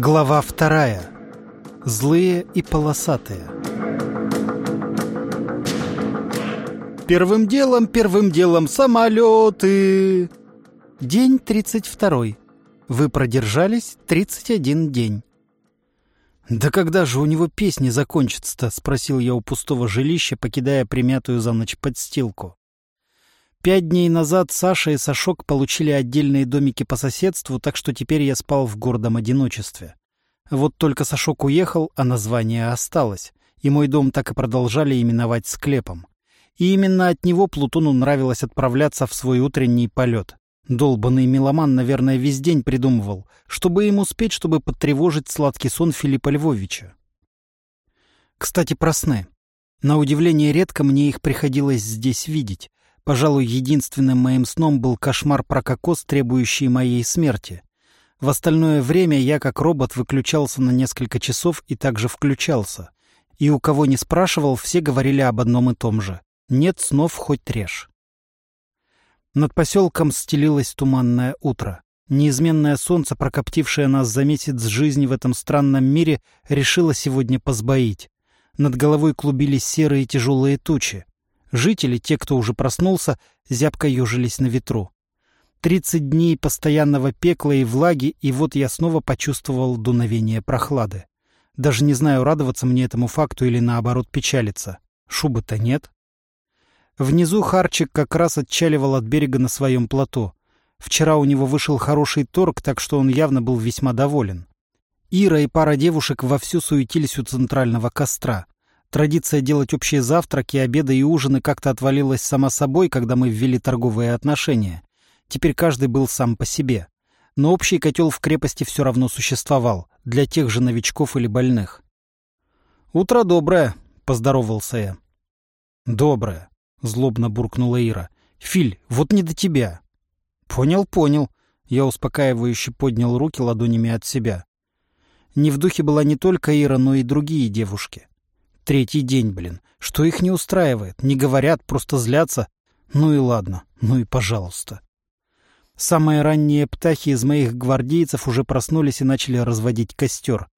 Глава вторая. Злые и полосатые. Первым делом, первым делом самолеты. День 32. Вы продержались 31 день. «Да когда же у него песни закончатся-то?» — спросил я у пустого жилища, покидая примятую за ночь подстилку. Пять дней назад Саша и Сашок получили отдельные домики по соседству, так что теперь я спал в гордом одиночестве. Вот только Сашок уехал, а название осталось, и мой дом так и продолжали именовать склепом. И именно от него Плутону нравилось отправляться в свой утренний полет. Долбанный меломан, наверное, весь день придумывал, чтобы ему успеть, чтобы потревожить сладкий сон Филиппа Львовича. Кстати, про сны. На удивление редко мне их приходилось здесь видеть. Пожалуй, единственным моим сном был кошмар про кокос, требующий моей смерти. В остальное время я, как робот, выключался на несколько часов и также включался. И у кого не спрашивал, все говорили об одном и том же. Нет снов, хоть режь. Над поселком стелилось туманное утро. Неизменное солнце, прокоптившее нас за месяц жизни в этом странном мире, решило сегодня позбоить. Над головой клубились серые тяжелые тучи. Жители, те, кто уже проснулся, зябко ежились на ветру. Тридцать дней постоянного пекла и влаги, и вот я снова почувствовал дуновение прохлады. Даже не знаю, радоваться мне этому факту или наоборот печалиться. Шубы-то нет. Внизу Харчик как раз отчаливал от берега на своем плоту. Вчера у него вышел хороший торг, так что он явно был весьма доволен. Ира и пара девушек вовсю суетились у центрального костра. Традиция делать общие завтраки, обеды и ужины как-то отвалилась сама собой, когда мы ввели торговые отношения. Теперь каждый был сам по себе. Но общий котел в крепости все равно существовал, для тех же новичков или больных. «Утро доброе», — поздоровался я. «Доброе», — злобно буркнула Ира. «Филь, вот не до тебя». «Понял, понял». Я успокаивающе поднял руки ладонями от себя. Не в духе была не только Ира, но и другие девушки. Третий день, блин. Что их не устраивает? Не говорят, просто злятся. Ну и ладно, ну и пожалуйста. Самые ранние птахи из моих гвардейцев уже проснулись и начали разводить костер.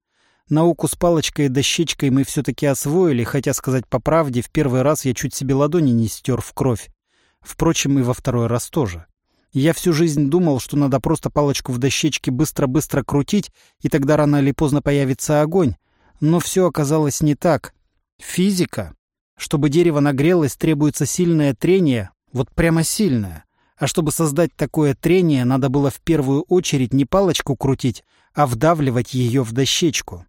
Науку с палочкой и дощечкой мы все-таки освоили, хотя, сказать по правде, в первый раз я чуть себе ладони не стер в кровь. Впрочем, и во второй раз тоже. Я всю жизнь думал, что надо просто палочку в дощечке быстро-быстро крутить, и тогда рано или поздно появится огонь. Но все оказалось не так. Физика. Чтобы дерево нагрелось, требуется сильное трение, вот прямо сильное. А чтобы создать такое трение, надо было в первую очередь не палочку крутить, а вдавливать ее в дощечку.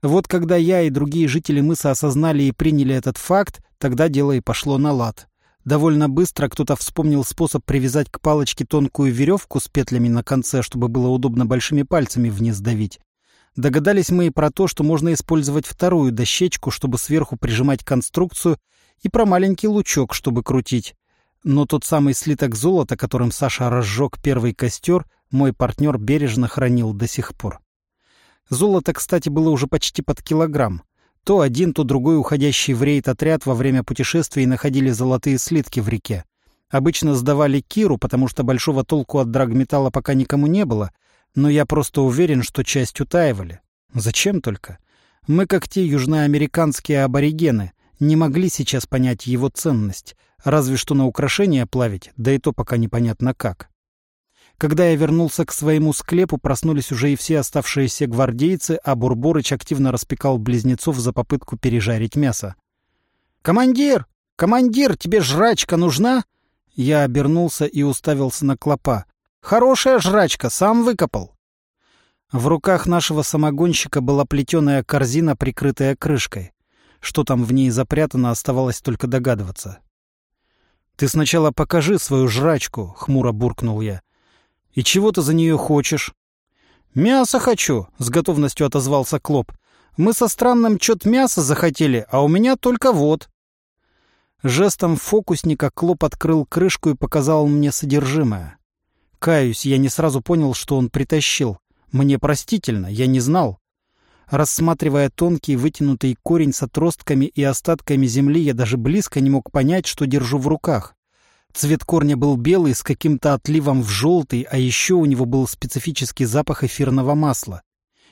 Вот когда я и другие жители мыса осознали и приняли этот факт, тогда дело и пошло на лад. Довольно быстро кто-то вспомнил способ привязать к палочке тонкую веревку с петлями на конце, чтобы было удобно большими пальцами вниз давить. Догадались мы и про то, что можно использовать вторую дощечку, чтобы сверху прижимать конструкцию, и про маленький лучок, чтобы крутить. Но тот самый слиток золота, которым Саша разжег первый костер, мой партнер бережно хранил до сих пор. Золото, кстати, было уже почти под килограмм. То один, то другой уходящий в рейд отряд во время путешествий находили золотые слитки в реке. Обычно сдавали Киру, потому что большого толку от драгметалла пока никому не было — но я просто уверен, что часть утаивали. Зачем только? Мы, как те южноамериканские аборигены, не могли сейчас понять его ценность, разве что на украшения плавить, да и то пока непонятно как. Когда я вернулся к своему склепу, проснулись уже и все оставшиеся гвардейцы, а Бурборыч активно распекал близнецов за попытку пережарить мясо. «Командир! Командир, тебе жрачка нужна?» Я обернулся и уставился на клопа. Хорошая жрачка, сам выкопал. В руках нашего самогонщика была плетеная корзина, прикрытая крышкой. Что там в ней запрятано, оставалось только догадываться. «Ты сначала покажи свою жрачку», — хмуро буркнул я. «И чего ты за нее хочешь?» «Мясо хочу», — с готовностью отозвался Клоп. «Мы со странным чет мяса захотели, а у меня только вот». Жестом фокусника Клоп открыл крышку и показал мне содержимое. Каюсь, я не сразу понял, что он притащил. Мне простительно, я не знал. Рассматривая тонкий вытянутый корень с отростками и остатками земли, я даже близко не мог понять, что держу в руках. Цвет корня был белый, с каким-то отливом в желтый, а еще у него был специфический запах эфирного масла.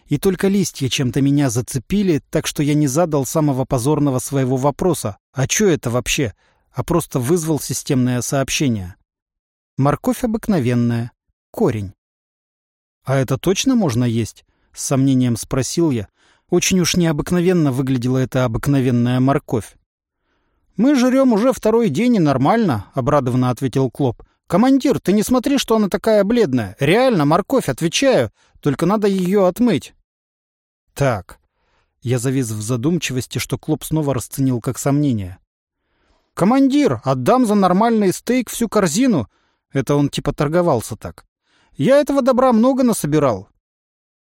И только листья чем-то меня зацепили, так что я не задал самого позорного своего вопроса. А что это вообще? А просто вызвал системное сообщение. Морковь обыкновенная. Корень. «А это точно можно есть?» — с сомнением спросил я. Очень уж необыкновенно выглядела эта обыкновенная морковь. «Мы жрем уже второй день и нормально», — обрадованно ответил Клоп. «Командир, ты не смотри, что она такая бледная. Реально, морковь, отвечаю. Только надо ее отмыть». «Так». Я завис в задумчивости, что Клоп снова расценил как сомнение. «Командир, отдам за нормальный стейк всю корзину». Это он типа торговался так. «Я этого добра много насобирал».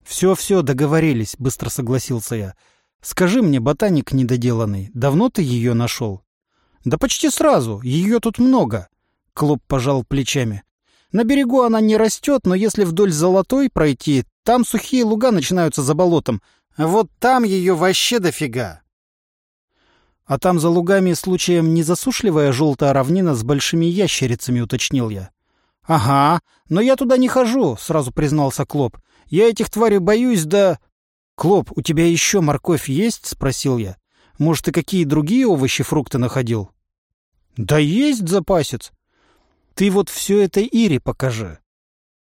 «Все-все, договорились», — быстро согласился я. «Скажи мне, ботаник недоделанный, давно ты ее нашел?» «Да почти сразу. Ее тут много». Клоп пожал плечами. «На берегу она не растет, но если вдоль Золотой пройти, там сухие луга начинаются за болотом. Вот там ее вообще дофига». «А там за лугами случаем не засушливая желтая равнина с большими ящерицами», — уточнил я. «Ага, но я туда не хожу», — сразу признался Клоп. «Я этих тварей боюсь, да...» «Клоп, у тебя еще морковь есть?» — спросил я. «Может, и какие другие овощи, фрукты находил?» «Да есть запасец. Ты вот все это Ире покажи».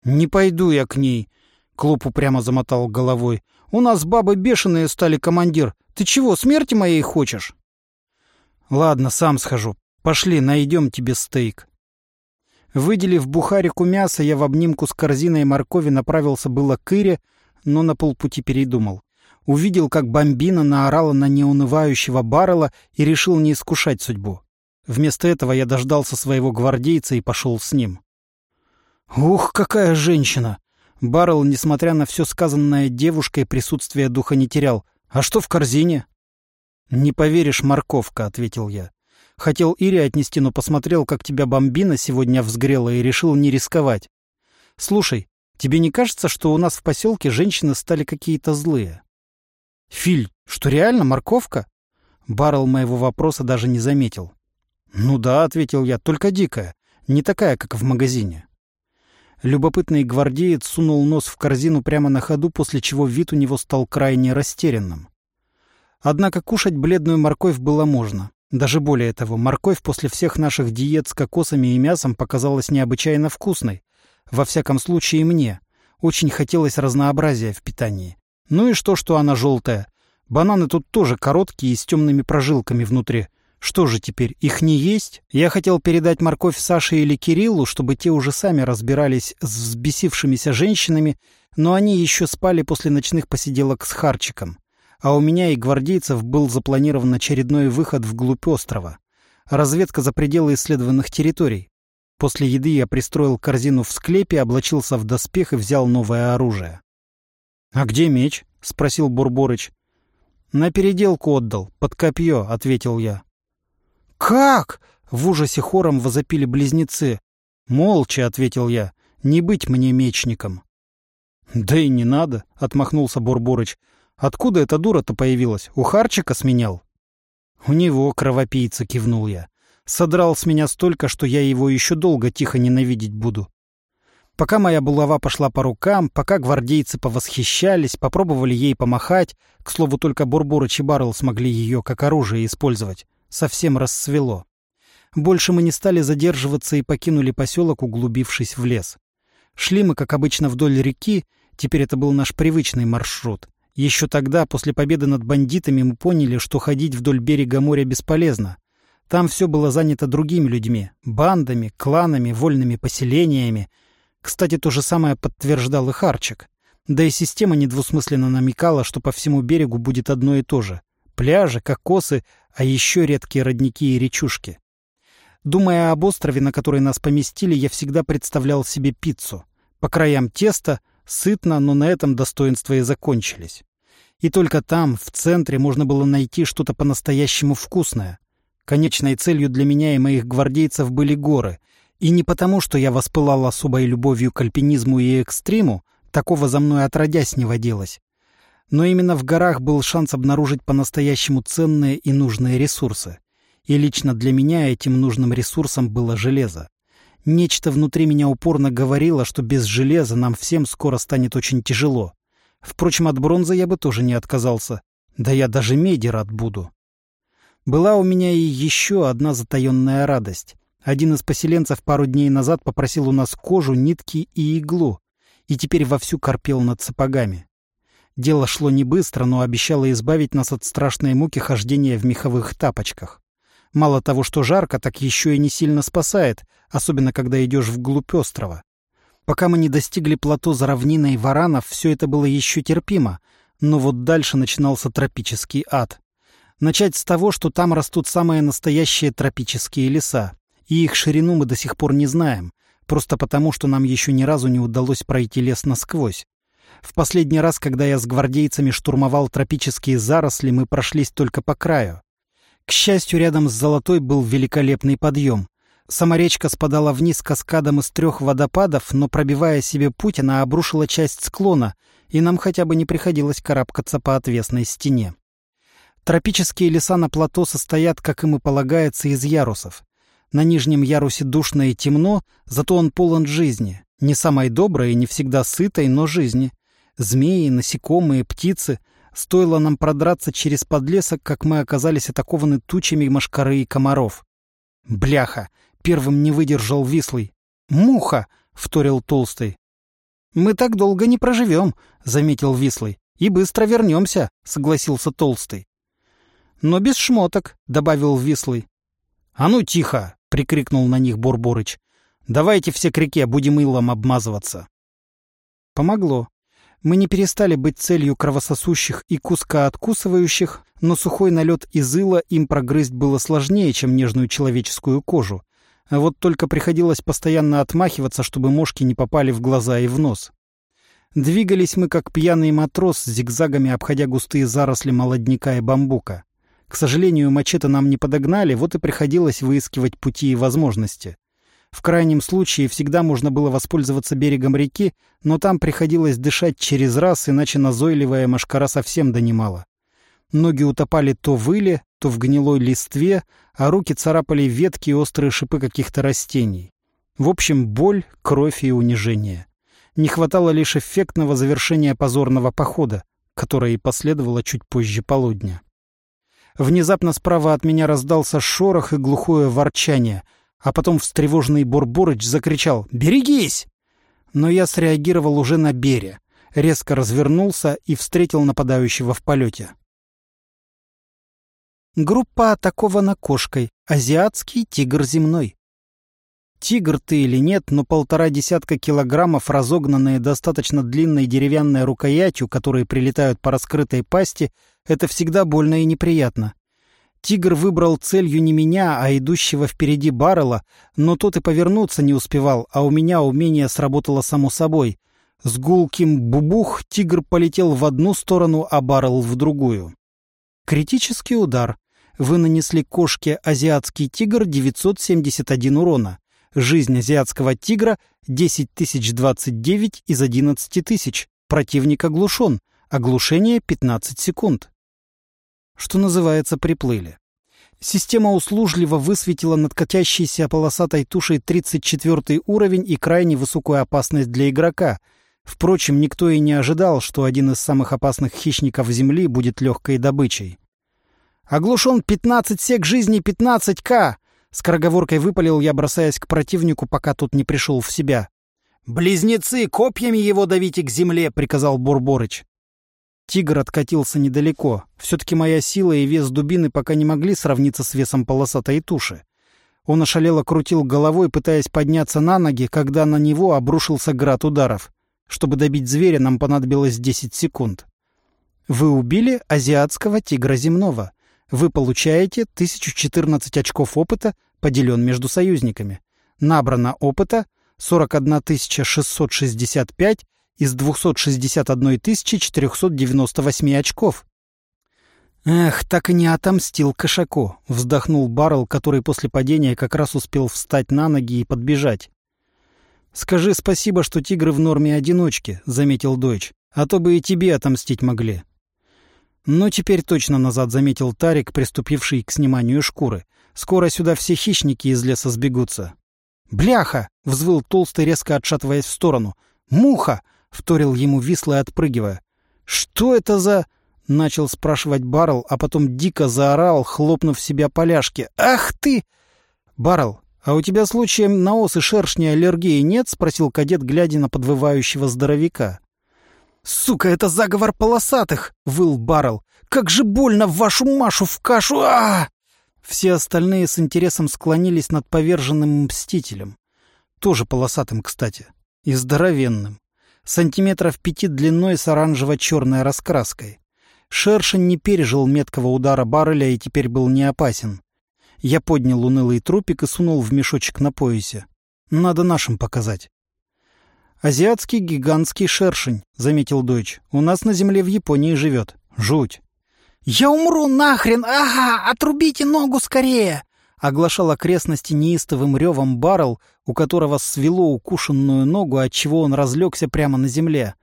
«Не пойду я к ней», — Клоп упрямо замотал головой. «У нас бабы бешеные стали, командир. Ты чего, смерти моей хочешь?» «Ладно, сам схожу. Пошли, найдем тебе стейк». Выделив бухарику мяса, я в обнимку с корзиной моркови направился было к Ире, но на полпути передумал. Увидел, как бомбина наорала на неунывающего баррела и решил не искушать судьбу. Вместо этого я дождался своего гвардейца и пошел с ним. «Ух, какая женщина!» Баррел, несмотря на все сказанное девушкой, присутствие духа не терял. «А что в корзине?» «Не поверишь, морковка», — ответил я. Хотел Ире отнести, но посмотрел, как тебя бомбина сегодня взгрела, и решил не рисковать. Слушай, тебе не кажется, что у нас в поселке женщины стали какие-то злые? Филь, что реально морковка? Баррел моего вопроса даже не заметил. Ну да, ответил я, только дикая, не такая, как в магазине. Любопытный гвардеец сунул нос в корзину прямо на ходу, после чего вид у него стал крайне растерянным. Однако кушать бледную морковь было можно. Даже более того, морковь после всех наших диет с кокосами и мясом показалась необычайно вкусной. Во всяком случае мне. Очень хотелось разнообразия в питании. Ну и что, что она желтая? Бананы тут тоже короткие и с темными прожилками внутри. Что же теперь, их не есть? Я хотел передать морковь Саше или Кириллу, чтобы те уже сами разбирались с взбесившимися женщинами, но они еще спали после ночных посиделок с Харчиком а у меня и гвардейцев был запланирован очередной выход вглубь острова. Разведка за пределы исследованных территорий. После еды я пристроил корзину в склепе, облачился в доспех и взял новое оружие. «А где меч?» — спросил Бурборыч. «На переделку отдал, под копье», — ответил я. «Как?» — в ужасе хором возопили близнецы. «Молча», — ответил я, — «не быть мне мечником». «Да и не надо», — отмахнулся Бурборыч. Откуда эта дура-то появилась? У Харчика сменял?» «У него, кровопийца», — кивнул я. «Содрал с меня столько, что я его еще долго тихо ненавидеть буду». Пока моя булава пошла по рукам, пока гвардейцы повосхищались, попробовали ей помахать, к слову, только Бурбурыч и Баррел смогли ее как оружие использовать, совсем рассвело. Больше мы не стали задерживаться и покинули поселок, углубившись в лес. Шли мы, как обычно, вдоль реки, теперь это был наш привычный маршрут. Еще тогда, после победы над бандитами, мы поняли, что ходить вдоль берега моря бесполезно. Там все было занято другими людьми — бандами, кланами, вольными поселениями. Кстати, то же самое подтверждал и Харчик. Да и система недвусмысленно намекала, что по всему берегу будет одно и то же — пляжи, кокосы, а еще редкие родники и речушки. Думая об острове, на который нас поместили, я всегда представлял себе пиццу. По краям теста — Сытно, но на этом достоинства и закончились. И только там, в центре, можно было найти что-то по-настоящему вкусное. Конечной целью для меня и моих гвардейцев были горы. И не потому, что я воспылал особой любовью к альпинизму и экстриму, такого за мной отродясь не водилось. Но именно в горах был шанс обнаружить по-настоящему ценные и нужные ресурсы. И лично для меня этим нужным ресурсом было железо. Нечто внутри меня упорно говорило, что без железа нам всем скоро станет очень тяжело. Впрочем, от бронзы я бы тоже не отказался. Да я даже меди рад буду. Была у меня и еще одна затаенная радость. Один из поселенцев пару дней назад попросил у нас кожу, нитки и иглу, и теперь вовсю корпел над сапогами. Дело шло не быстро, но обещало избавить нас от страшной муки хождения в меховых тапочках. Мало того, что жарко, так еще и не сильно спасает, особенно когда идешь вглубь острова. Пока мы не достигли плато за равниной варанов, все это было еще терпимо, но вот дальше начинался тропический ад. Начать с того, что там растут самые настоящие тропические леса, и их ширину мы до сих пор не знаем, просто потому, что нам еще ни разу не удалось пройти лес насквозь. В последний раз, когда я с гвардейцами штурмовал тропические заросли, мы прошлись только по краю. К счастью, рядом с Золотой был великолепный подъем. Сама речка спадала вниз каскадом из трех водопадов, но, пробивая себе путь, она обрушила часть склона, и нам хотя бы не приходилось карабкаться по отвесной стене. Тропические леса на плато состоят, как им и полагается, из ярусов. На нижнем ярусе душно и темно, зато он полон жизни. Не самой доброй и не всегда сытой, но жизни. Змеи, насекомые, птицы. Стоило нам продраться через подлесок, как мы оказались атакованы тучами мошкары и комаров. «Бляха!» — первым не выдержал Вислый. «Муха!» — вторил Толстый. «Мы так долго не проживем», — заметил Вислый. «И быстро вернемся», — согласился Толстый. «Но без шмоток», — добавил Вислый. «А ну тихо!» — прикрикнул на них Бурборыч. «Давайте все к реке, будем илом обмазываться». Помогло. Мы не перестали быть целью кровососущих и куска откусывающих, но сухой налет из ила им прогрызть было сложнее, чем нежную человеческую кожу. А вот только приходилось постоянно отмахиваться, чтобы мошки не попали в глаза и в нос. Двигались мы, как пьяный матрос, зигзагами обходя густые заросли молодняка и бамбука. К сожалению, мачете нам не подогнали, вот и приходилось выискивать пути и возможности. В крайнем случае всегда можно было воспользоваться берегом реки, но там приходилось дышать через раз, иначе назойливая машкара совсем донимала. Ноги утопали то в иле, то в гнилой листве, а руки царапали ветки и острые шипы каких-то растений. В общем, боль, кровь и унижение. Не хватало лишь эффектного завершения позорного похода, которое и последовало чуть позже полудня. Внезапно справа от меня раздался шорох и глухое ворчание, а потом встревоженный Бурборыч закричал «Берегись!». Но я среагировал уже на бере, резко развернулся и встретил нападающего в полете. Группа атакована кошкой, азиатский тигр земной. Тигр ты или нет, но полтора десятка килограммов, разогнанные достаточно длинной деревянной рукоятью, которые прилетают по раскрытой пасти, это всегда больно и неприятно. Тигр выбрал целью не меня, а идущего впереди Баррела, но тот и повернуться не успевал, а у меня умение сработало само собой. С гулким бубух тигр полетел в одну сторону, а Баррел в другую. Критический удар. Вы нанесли кошке азиатский тигр 971 урона. Жизнь азиатского тигра 10 029 из 11 тысяч. Противник оглушен. Оглушение 15 секунд. Что называется, приплыли. Система услужливо высветила над катящейся полосатой тушей 34 уровень и крайне высокую опасность для игрока. Впрочем, никто и не ожидал, что один из самых опасных хищников Земли будет легкой добычей. «Оглушен 15 сек жизни 15к!» Скороговоркой выпалил я, бросаясь к противнику, пока тот не пришел в себя. «Близнецы, копьями его давите к земле!» — приказал Бурборыч. Тигр откатился недалеко. Все-таки моя сила и вес дубины пока не могли сравниться с весом полосатой туши. Он ошалело крутил головой, пытаясь подняться на ноги, когда на него обрушился град ударов. Чтобы добить зверя, нам понадобилось 10 секунд. Вы убили азиатского тигра земного. Вы получаете 1014 очков опыта, поделен между союзниками. Набрано опыта 41 665 из 261 498 очков. «Эх, так и не отомстил кошаку», — вздохнул Баррел, который после падения как раз успел встать на ноги и подбежать. «Скажи спасибо, что тигры в норме одиночки», — заметил Дойч, «а то бы и тебе отомстить могли». «Но теперь точно назад», — заметил Тарик, приступивший к сниманию шкуры. «Скоро сюда все хищники из леса сбегутся». «Бляха!» — взвыл Толстый, резко отшатываясь в сторону. «Муха! Вторил ему висло, отпрыгивая. «Что это за...» — начал спрашивать Баррел, а потом дико заорал, хлопнув себя поляшки. «Ах ты!» «Баррел, а у тебя случаем на ос и шершни аллергии нет?» — спросил кадет, глядя на подвывающего здоровяка. «Сука, это заговор полосатых!» — выл Баррел. «Как же больно вашу Машу в кашу! -а Все остальные с интересом склонились над поверженным мстителем. Тоже полосатым, кстати. И здоровенным. Сантиметров пяти длиной с оранжево-черной раскраской. Шершень не пережил меткого удара барреля и теперь был не опасен. Я поднял унылый трупик и сунул в мешочек на поясе. Надо нашим показать. «Азиатский гигантский шершень», — заметил Дойч. «У нас на земле в Японии живет. Жуть». «Я умру нахрен! Ага! Отрубите ногу скорее!» оглашал окрестности неистовым ревом Баррел, у которого свело укушенную ногу, отчего он разлегся прямо на земле.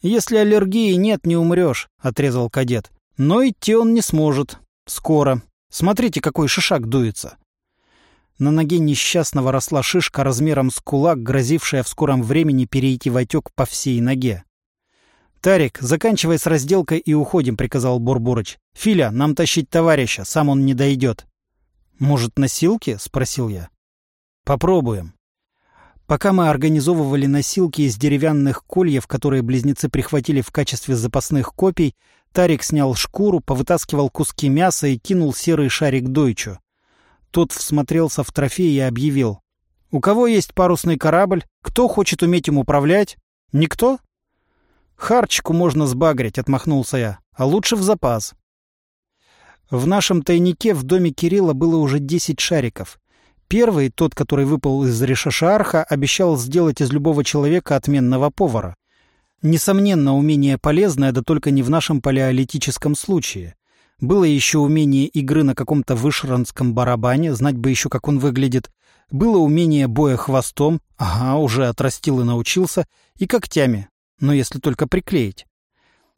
«Если аллергии нет, не умрешь», — отрезал кадет. «Но идти он не сможет. Скоро. Смотрите, какой шишак дуется». На ноге несчастного росла шишка размером с кулак, грозившая в скором времени перейти в отек по всей ноге. «Тарик, заканчивай с разделкой и уходим», — приказал Бурбурыч. «Филя, нам тащить товарища, сам он не дойдет». «Может, носилки?» — спросил я. «Попробуем». Пока мы организовывали носилки из деревянных кольев, которые близнецы прихватили в качестве запасных копий, Тарик снял шкуру, повытаскивал куски мяса и кинул серый шарик Дойчу. Тот всмотрелся в трофей и объявил. «У кого есть парусный корабль? Кто хочет уметь им управлять? Никто?» «Харчику можно сбагрить», — отмахнулся я. «А лучше в запас». В нашем тайнике в доме Кирилла было уже десять шариков. Первый, тот, который выпал из Решашарха, обещал сделать из любого человека отменного повара. Несомненно, умение полезное, да только не в нашем палеолитическом случае. Было еще умение игры на каком-то вышранском барабане, знать бы еще, как он выглядит. Было умение боя хвостом, ага, уже отрастил и научился, и когтями, но если только приклеить.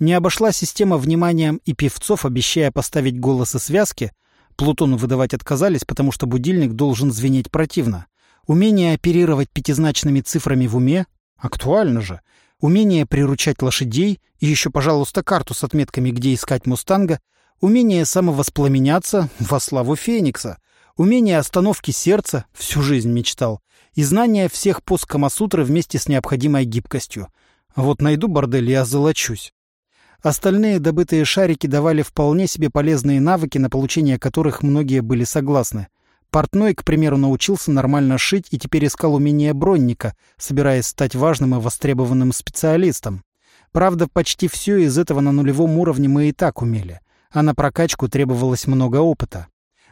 Не обошла система вниманием и певцов, обещая поставить голос и связки, Плутону выдавать отказались, потому что будильник должен звенеть противно. Умение оперировать пятизначными цифрами в уме — актуально же. Умение приручать лошадей и еще, пожалуйста, карту с отметками, где искать мустанга. Умение самовоспламеняться во славу Феникса. Умение остановки сердца — всю жизнь мечтал. И знание всех пост Камасутры вместе с необходимой гибкостью. Вот найду бордель и озолочусь. Остальные добытые шарики давали вполне себе полезные навыки, на получение которых многие были согласны. Портной, к примеру, научился нормально шить и теперь искал умение бронника, собираясь стать важным и востребованным специалистом. Правда, почти все из этого на нулевом уровне мы и так умели, а на прокачку требовалось много опыта.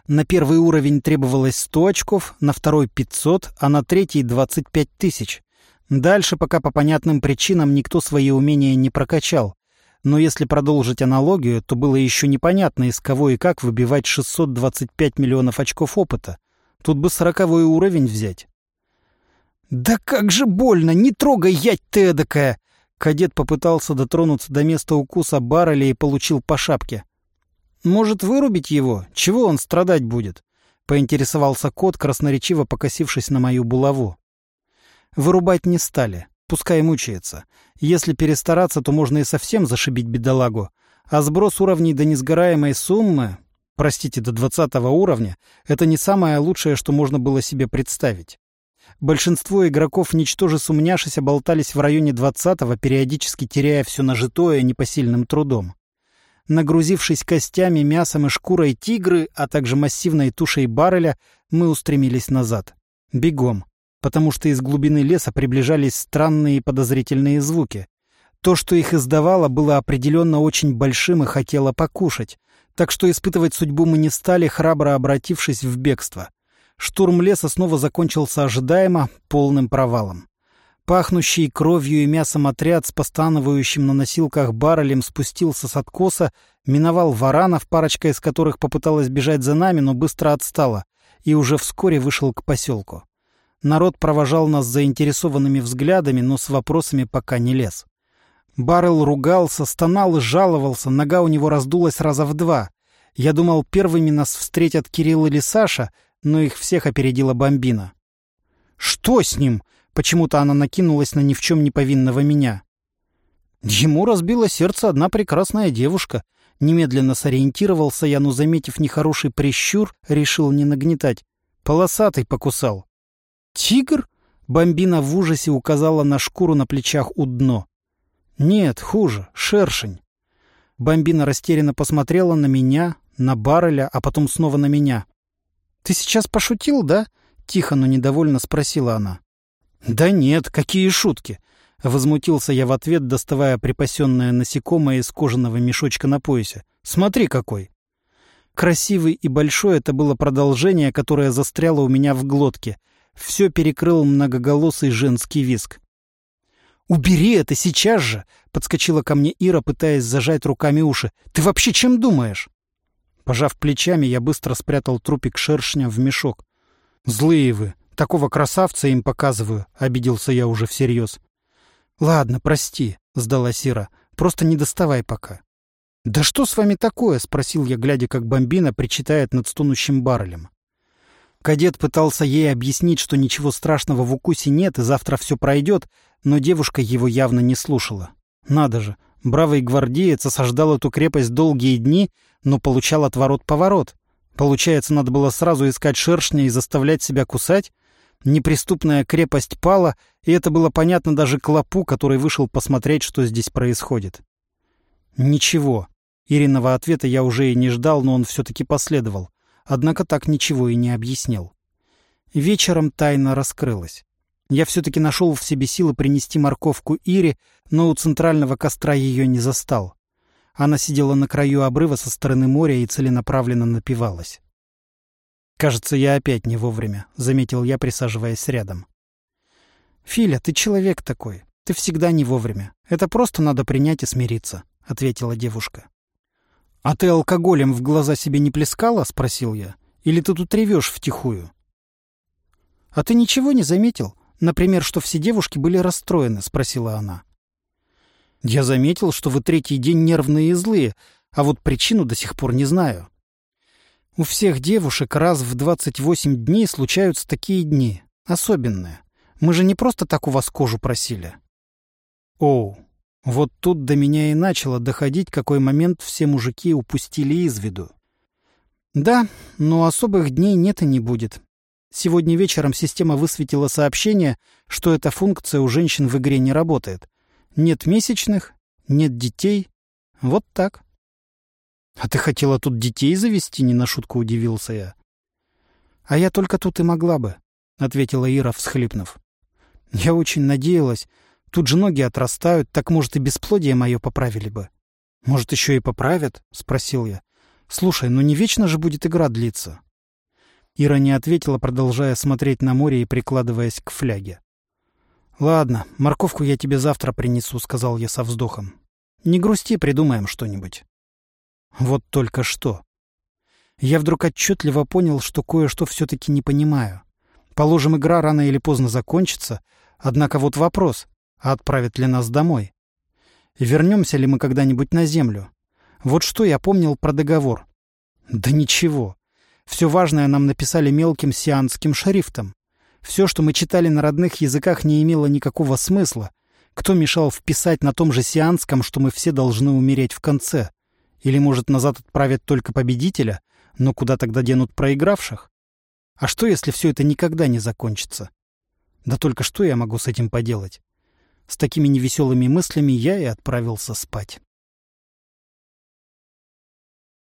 На первый уровень требовалось 100 очков, на второй — 500, а на третий — 25 тысяч. Дальше, пока по понятным причинам никто свои умения не прокачал, но если продолжить аналогию, то было еще непонятно, из кого и как выбивать 625 миллионов очков опыта. Тут бы сороковой уровень взять. «Да как же больно! Не трогай, ять ты эдакая!» Кадет попытался дотронуться до места укуса барреля и получил по шапке. «Может, вырубить его? Чего он страдать будет?» — поинтересовался кот, красноречиво покосившись на мою булаву. Вырубать не стали. Пускай мучается. Если перестараться, то можно и совсем зашибить бедолагу. А сброс уровней до несгораемой суммы, простите, до двадцатого уровня, это не самое лучшее, что можно было себе представить. Большинство игроков, ничтоже сумняшися, болтались в районе двадцатого, периодически теряя все нажитое непосильным трудом. Нагрузившись костями, мясом и шкурой тигры, а также массивной тушей барреля, мы устремились назад. Бегом потому что из глубины леса приближались странные и подозрительные звуки. То, что их издавало, было определенно очень большим и хотело покушать, так что испытывать судьбу мы не стали, храбро обратившись в бегство. Штурм леса снова закончился ожидаемо полным провалом. Пахнущий кровью и мясом отряд с постановающим на носилках баррелем спустился с откоса, миновал варанов, парочка из которых попыталась бежать за нами, но быстро отстала, и уже вскоре вышел к поселку. Народ провожал нас заинтересованными взглядами, но с вопросами пока не лез. Баррел ругался, стонал и жаловался, нога у него раздулась раза в два. Я думал, первыми нас встретят Кирилл или Саша, но их всех опередила бомбина. «Что с ним?» — почему-то она накинулась на ни в чем не повинного меня. Ему разбила сердце одна прекрасная девушка. Немедленно сориентировался я, но, заметив нехороший прищур, решил не нагнетать. Полосатый покусал. «Тигр?» — Бомбина в ужасе указала на шкуру на плечах у дно. «Нет, хуже, шершень». Бомбина растерянно посмотрела на меня, на барреля, а потом снова на меня. «Ты сейчас пошутил, да?» — тихо, но недовольно спросила она. «Да нет, какие шутки!» — возмутился я в ответ, доставая припасенное насекомое из кожаного мешочка на поясе. «Смотри какой!» Красивый и большой это было продолжение, которое застряло у меня в глотке. Все перекрыл многоголосый женский виск. «Убери это сейчас же!» — подскочила ко мне Ира, пытаясь зажать руками уши. «Ты вообще чем думаешь?» Пожав плечами, я быстро спрятал трупик шершня в мешок. «Злые вы! Такого красавца им показываю!» — обиделся я уже всерьез. «Ладно, прости», — сдалась Ира. «Просто не доставай пока». «Да что с вами такое?» — спросил я, глядя, как бомбина причитает над стонущим баррелем. Кадет пытался ей объяснить, что ничего страшного в укусе нет и завтра все пройдет, но девушка его явно не слушала. Надо же, бравый гвардеец осаждал эту крепость долгие дни, но получал отворот-поворот. Получается, надо было сразу искать шершня и заставлять себя кусать? Неприступная крепость пала, и это было понятно даже Клопу, который вышел посмотреть, что здесь происходит. Ничего. Ириного ответа я уже и не ждал, но он все-таки последовал. Однако так ничего и не объяснил. Вечером тайна раскрылась. Я все-таки нашел в себе силы принести морковку Ире, но у центрального костра ее не застал. Она сидела на краю обрыва со стороны моря и целенаправленно напивалась. «Кажется, я опять не вовремя», — заметил я, присаживаясь рядом. «Филя, ты человек такой. Ты всегда не вовремя. Это просто надо принять и смириться», — ответила девушка. «А ты алкоголем в глаза себе не плескала?» — спросил я. «Или ты тут ревешь втихую?» «А ты ничего не заметил? Например, что все девушки были расстроены, спросила она. Я заметил, что вы третий день нервные и злые, а вот причину до сих пор не знаю. У всех девушек раз в 28 дней случаются такие дни, особенные. Мы же не просто так у вас кожу просили. Оу, вот тут до меня и начало доходить, какой момент все мужики упустили из виду. Да, но особых дней нет и не будет. Сегодня вечером система высветила сообщение, что эта функция у женщин в игре не работает. Нет месячных, нет детей. Вот так. «А ты хотела тут детей завести?» — не на шутку удивился я. «А я только тут и могла бы», — ответила Ира, всхлипнув. «Я очень надеялась. Тут же ноги отрастают, так, может, и бесплодие мое поправили бы». «Может, еще и поправят?» — спросил я. «Слушай, ну не вечно же будет игра длиться». Ира не ответила, продолжая смотреть на море и прикладываясь к фляге. «Ладно, морковку я тебе завтра принесу», — сказал я со вздохом. «Не грусти, придумаем что-нибудь». Вот только что. Я вдруг отчетливо понял, что кое-что все-таки не понимаю. Положим, игра рано или поздно закончится, однако вот вопрос, а отправят ли нас домой? Вернемся ли мы когда-нибудь на Землю? Вот что я помнил про договор. Да ничего. Все важное нам написали мелким сианским шрифтом. Все, что мы читали на родных языках, не имело никакого смысла. Кто мешал вписать на том же сианском, что мы все должны умереть в конце? Или, может, назад отправят только победителя, но куда тогда денут проигравших? А что, если все это никогда не закончится? Да только что я могу с этим поделать? С такими невеселыми мыслями я и отправился спать.